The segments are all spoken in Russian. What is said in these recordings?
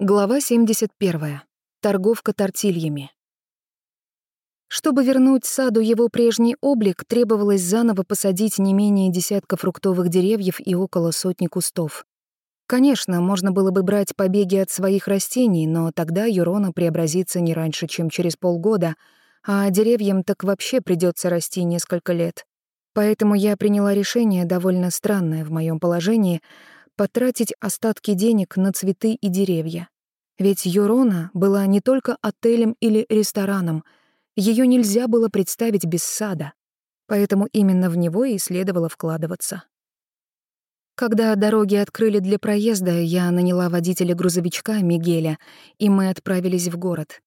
Глава 71. Торговка тортильями. Чтобы вернуть саду его прежний облик, требовалось заново посадить не менее десятка фруктовых деревьев и около сотни кустов. Конечно, можно было бы брать побеги от своих растений, но тогда Юрона преобразится не раньше, чем через полгода, а деревьям так вообще придется расти несколько лет. Поэтому я приняла решение, довольно странное в моем положении, потратить остатки денег на цветы и деревья. Ведь Юрона была не только отелем или рестораном, ее нельзя было представить без сада, поэтому именно в него и следовало вкладываться. Когда дороги открыли для проезда, я наняла водителя грузовичка Мигеля, и мы отправились в город.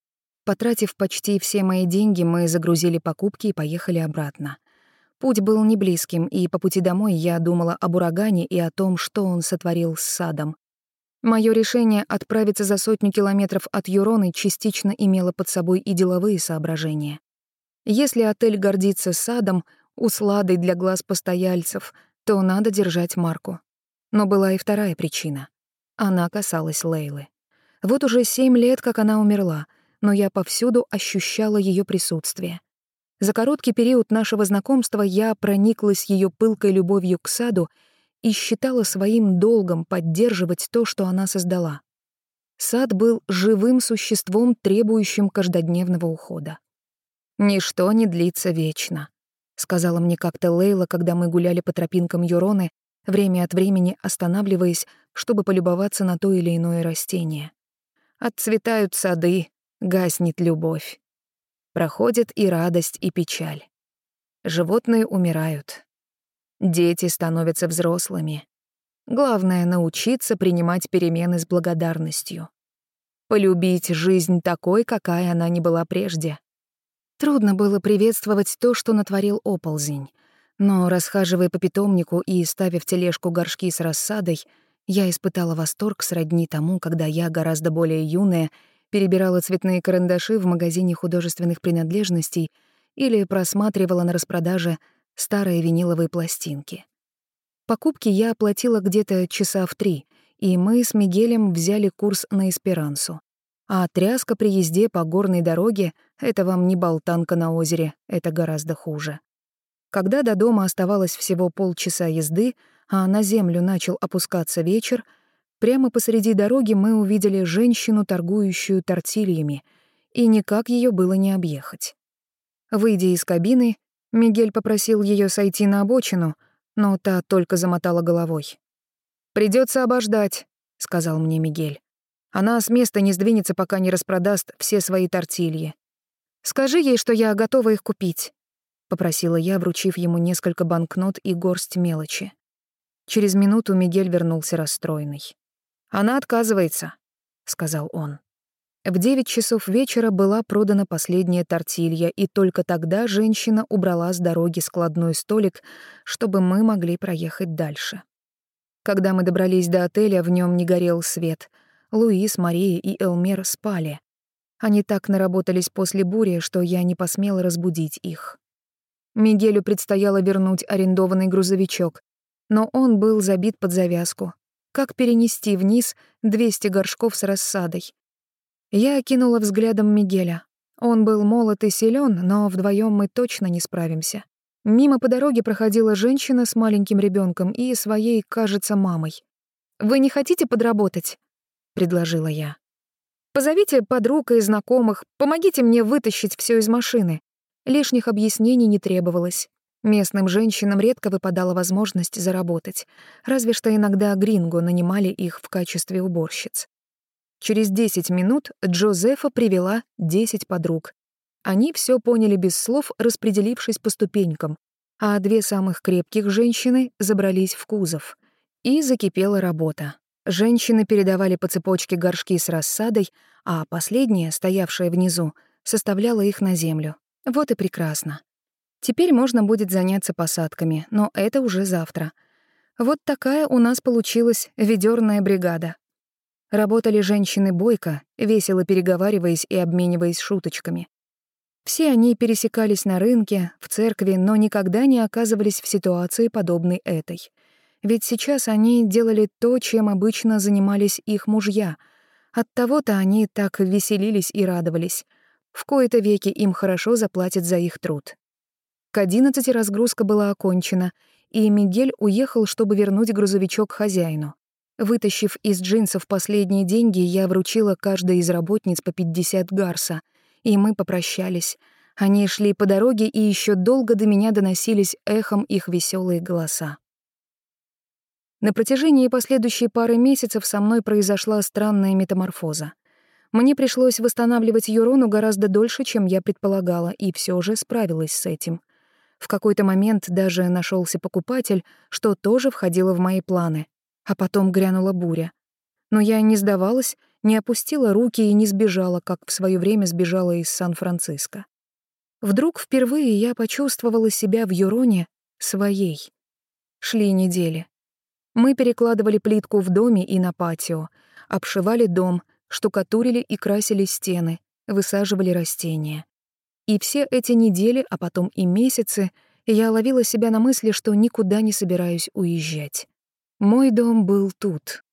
Потратив почти все мои деньги, мы загрузили покупки и поехали обратно. Путь был не близким, и по пути домой я думала об урагане и о том, что он сотворил с садом. Моё решение отправиться за сотню километров от Юроны частично имело под собой и деловые соображения. Если отель гордится садом, усладой для глаз постояльцев, то надо держать марку. Но была и вторая причина. Она касалась Лейлы. Вот уже семь лет, как она умерла, но я повсюду ощущала её присутствие. За короткий период нашего знакомства я прониклась ее пылкой любовью к саду и считала своим долгом поддерживать то, что она создала. Сад был живым существом, требующим каждодневного ухода. «Ничто не длится вечно», — сказала мне как-то Лейла, когда мы гуляли по тропинкам Юроны, время от времени останавливаясь, чтобы полюбоваться на то или иное растение. «Отцветают сады, гаснет любовь. Проходит и радость, и печаль. Животные умирают. Дети становятся взрослыми. Главное — научиться принимать перемены с благодарностью. Полюбить жизнь такой, какая она не была прежде. Трудно было приветствовать то, что натворил оползень. Но, расхаживая по питомнику и ставя в тележку горшки с рассадой, я испытала восторг сродни тому, когда я, гораздо более юная, перебирала цветные карандаши в магазине художественных принадлежностей или просматривала на распродаже старые виниловые пластинки. Покупки я оплатила где-то часа в три, и мы с Мигелем взяли курс на эсперансу. А тряска при езде по горной дороге — это вам не болтанка на озере, это гораздо хуже. Когда до дома оставалось всего полчаса езды, а на землю начал опускаться вечер — Прямо посреди дороги мы увидели женщину, торгующую тортильями, и никак ее было не объехать. Выйдя из кабины, Мигель попросил ее сойти на обочину, но та только замотала головой. Придется обождать», — сказал мне Мигель. «Она с места не сдвинется, пока не распродаст все свои тортильи. Скажи ей, что я готова их купить», — попросила я, вручив ему несколько банкнот и горсть мелочи. Через минуту Мигель вернулся расстроенный. «Она отказывается», — сказал он. В девять часов вечера была продана последняя тортилья, и только тогда женщина убрала с дороги складной столик, чтобы мы могли проехать дальше. Когда мы добрались до отеля, в нем не горел свет. Луис, Мария и Элмер спали. Они так наработались после бури, что я не посмела разбудить их. Мигелю предстояло вернуть арендованный грузовичок, но он был забит под завязку, как перенести вниз 200 горшков с рассадой. Я окинула взглядом Мигеля. Он был молод и силен, но вдвоем мы точно не справимся. Мимо по дороге проходила женщина с маленьким ребенком и своей, кажется, мамой. «Вы не хотите подработать?» — предложила я. «Позовите подруг и знакомых, помогите мне вытащить все из машины». Лишних объяснений не требовалось. Местным женщинам редко выпадала возможность заработать, разве что иногда гринго нанимали их в качестве уборщиц. Через 10 минут Джозефа привела 10 подруг. Они все поняли без слов, распределившись по ступенькам, а две самых крепких женщины забрались в кузов. И закипела работа. Женщины передавали по цепочке горшки с рассадой, а последняя, стоявшая внизу, составляла их на землю. Вот и прекрасно. Теперь можно будет заняться посадками, но это уже завтра. Вот такая у нас получилась ведерная бригада. Работали женщины бойко, весело переговариваясь и обмениваясь шуточками. Все они пересекались на рынке, в церкви, но никогда не оказывались в ситуации, подобной этой. Ведь сейчас они делали то, чем обычно занимались их мужья. Оттого-то они так веселились и радовались. В кои-то веки им хорошо заплатят за их труд. К одиннадцати разгрузка была окончена, и Мигель уехал, чтобы вернуть грузовичок хозяину. Вытащив из джинсов последние деньги, я вручила каждой из работниц по 50 гарса, и мы попрощались. Они шли по дороге, и еще долго до меня доносились эхом их веселые голоса. На протяжении последующей пары месяцев со мной произошла странная метаморфоза. Мне пришлось восстанавливать Юрону гораздо дольше, чем я предполагала, и все же справилась с этим. В какой-то момент даже нашелся покупатель, что тоже входило в мои планы. А потом грянула буря. Но я не сдавалась, не опустила руки и не сбежала, как в свое время сбежала из Сан-Франциско. Вдруг впервые я почувствовала себя в Юроне своей. Шли недели. Мы перекладывали плитку в доме и на патио, обшивали дом, штукатурили и красили стены, высаживали растения. И все эти недели, а потом и месяцы, я ловила себя на мысли, что никуда не собираюсь уезжать. Мой дом был тут,